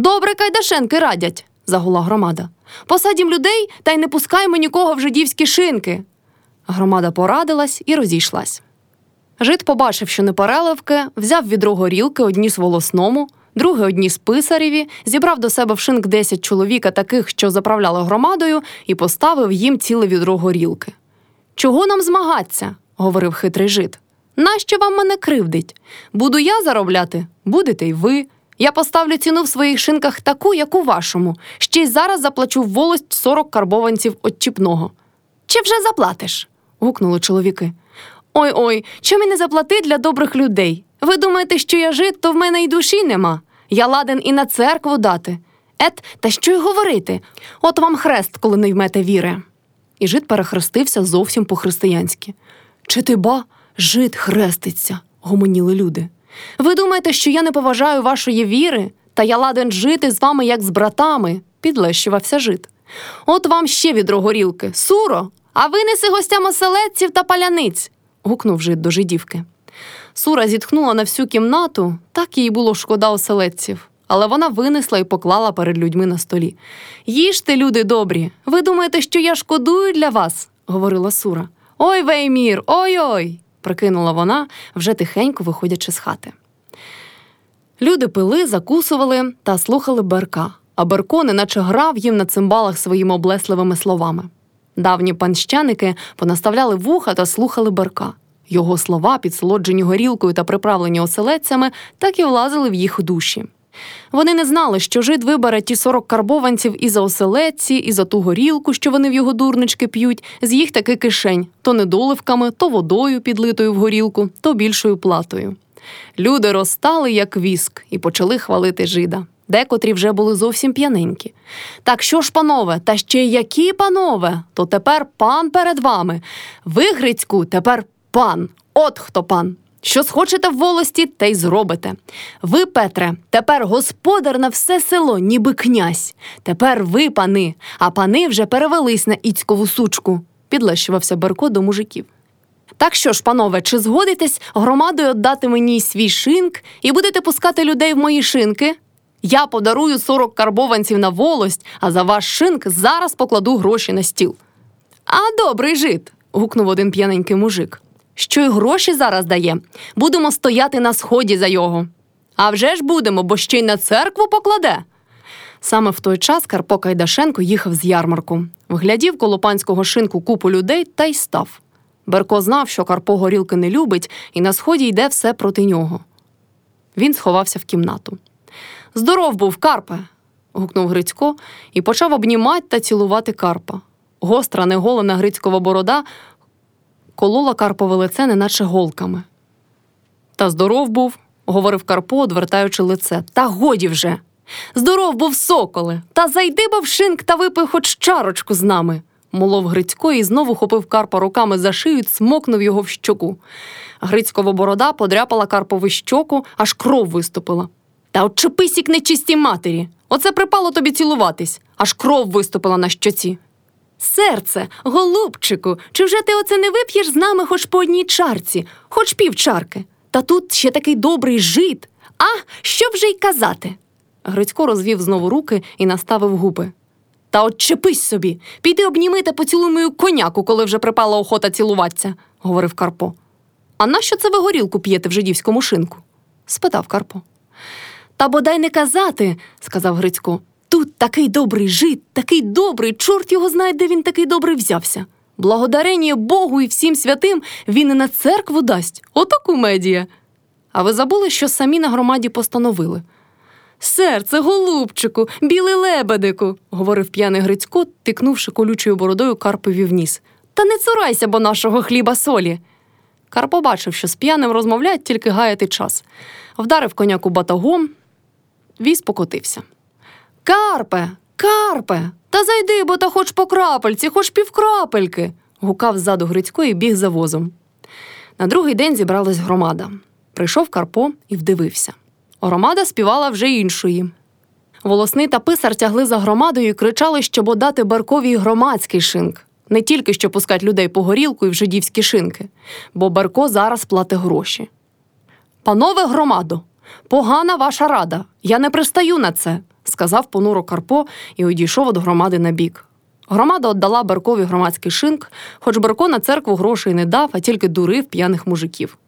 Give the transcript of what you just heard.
Добре кайдашенки радять, загула громада. Посадім людей та й не пускаймо нікого в жидівські шинки. Громада порадилась і розійшлась. Жид побачив, що не переливки, взяв відро горілки, одніс волосному, другий одніс писареві, зібрав до себе в шинк 10 чоловіка, таких, що заправляли громадою, і поставив їм ціле відро горілки. Чого нам змагатися? говорив хитрий жид. Нащо вам мене кривдить? Буду я заробляти, будете й ви. Я поставлю ціну в своїх шинках таку, як у вашому. Ще й зараз заплачу в волость 40 карбованців от чіпного. Чи вже заплатиш? гукнули чоловіки. Ой ой, що мені заплатить для добрих людей? Ви думаєте, що я жит, то в мене й душі нема. Я ладен і на церкву дати. Ет, та що й говорити? От вам хрест, коли не ймете віри. І жит перехрестився зовсім по-християнськи. Чи ти ба, жит хреститься, гомоніли люди. Ви думаєте, що я не поважаю вашої віри, та я ладен жити з вами, як з братами, підлещувався жит. От вам ще відро горілки, суро, а винеси гостям оселедців та паляниць. гукнув жит до жидівки. Сура зітхнула на всю кімнату, так їй було шкода оселедців, але вона винесла і поклала перед людьми на столі. Їжте, люди добрі, ви думаєте, що я шкодую для вас? говорила Сура. Ой, веймір, ой-ой, прикинула вона, вже тихенько виходячи з хати. Люди пили, закусували та слухали Берка, а Берко неначе грав їм на цимбалах своїми облесливими словами. Давні панщаники понаставляли вуха та слухали Берка. Його слова, підсолоджені горілкою та приправлені оселедцями, так і влазили в їх душі. Вони не знали, що жид вибере ті 40 карбованців і за оселедці, і за ту горілку, що вони в його дурнички п'ють, з їх таки кишень то недоливками, то водою, підлитою в горілку, то більшою платою. Люди розстали, як віск, і почали хвалити жида. Декотрі вже були зовсім п'яненькі. Так що ж, панове, та ще які панове? То тепер пан перед вами. Ви, Грицьку, тепер пан. От хто пан. Що схочете в волості, те й зробите. Ви, Петре, тепер господар на все село, ніби князь. Тепер ви, пани, а пани вже перевелись на іцькову сучку, підлещувався Берко до мужиків. Так що ж, панове, чи згодитесь громадою віддати мені свій шинк і будете пускати людей в мої шинки? Я подарую 40 карбованців на волость, а за ваш шинк зараз покладу гроші на стіл. А добрий жит. гукнув один п'яненький мужик. Що й гроші зараз дає. Будемо стояти на сході за його. А вже ж будемо, бо ще й на церкву покладе. Саме в той час Карпо Кайдашенко їхав з ярмарку, вглядів коло панського шинку купу людей та й став. Берко знав, що Карпо горілки не любить, і на сході йде все проти нього. Він сховався в кімнату. Здоров був, Карпе. гукнув Грицько і почав обнімати та цілувати Карпа. Гостра, неголена Грицькова борода колола Карпове лице, неначе голками. Та здоров був, говорив Карпо, одвертаючи лице. Та годі вже. Здоров був, соколе, та зайди бо в шинк та випий хоч чарочку з нами. молов Грицько і знову хопив Карпа руками за шию і цмокнув його в щоку. Грицькова борода подряпала Карпові щоку, аж кров виступила. Та от чепись нечистій матері. Оце припало тобі цілуватись, аж кров виступила на щоці. Серце, голубчику, чи вже ти оце не вип'єш з нами хоч по одній чарці, хоч пів чарки? Та тут ще такий добрий жит. А що вже й казати? Грицько розвів знову руки і наставив губи. Та от чепись собі, піди обніми та поцілуй мою коняку, коли вже припала охота цілуватися, говорив Карпо. А нащо це ви горілку п'єте в жидівському шинку? спитав Карпо. Та бодай не казати, сказав Грицько. Тут такий добрий жит, такий добрий, чорт його знає, де він такий добрий взявся. Благодарення Богу і всім святим він і на церкву дасть. Ото кумедія. А ви забули, що самі на громаді постановили? Серце, голубчику, білий лебедику, говорив п'яний Грицько, тикнувши колючою бородою Карпові в ніс. Та не цурайся, бо нашого хліба солі. Карп побачив, що з п'яним розмовляють тільки гаяти час. Вдарив коняку батагом, віз покотився. Карпе, Карпе, та зайди, бо та хоч по крапельці, хоч півкрапельки, гукав ззаду Грицько і біг за возом. На другий день зібралась громада. Прийшов Карпо і вдивився. Громада співала вже іншої. Волосний та писар тягли за громадою і кричали, щоб дати Барковій громадський шинк, не тільки щоб пускати людей по горілку і в жидівські шинки, бо Барко зараз платить гроші. Панове громадо, погана ваша рада, я не пристаю на це сказав понуро Карпо і одійшов від громади на бік. Громада віддала Баркові громадський шинк, хоч Барко на церкву грошей не дав, а тільки дурив п'яних мужиків.